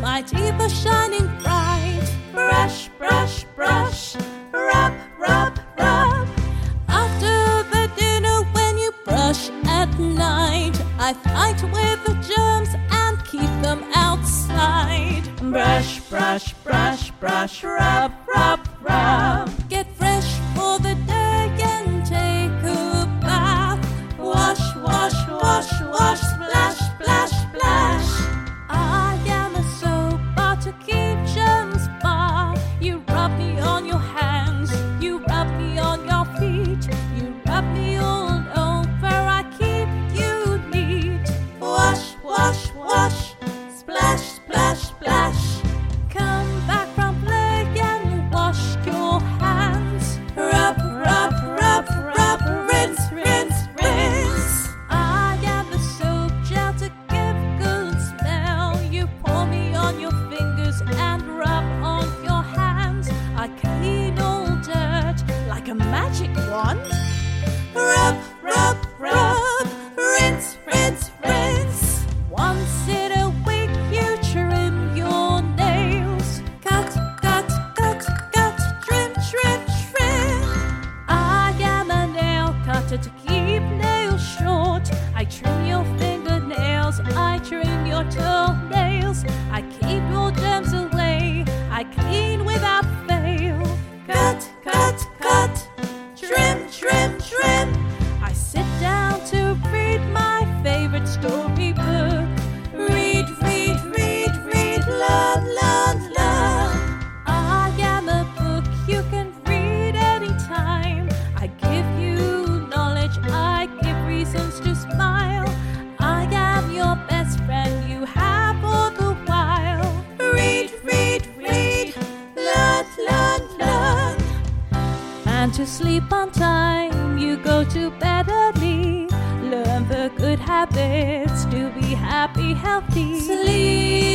my teeth are shining bright. Brush, brush, brush, rub, rub, rub. After the dinner, when you brush at night, I fight with the germs and keep them outside. Brush, brush, brush, brush, rub, rub, rub. To keep nails short. I trim your fingernails, I trim your toenails. I keep your germs away, I clean without fail. Cut, cut, cut, trim, trim, trim. I sit down to read my favorite storybook. To sleep on time, you go to bed early. Learn the good habits to be happy, healthy. Sleep,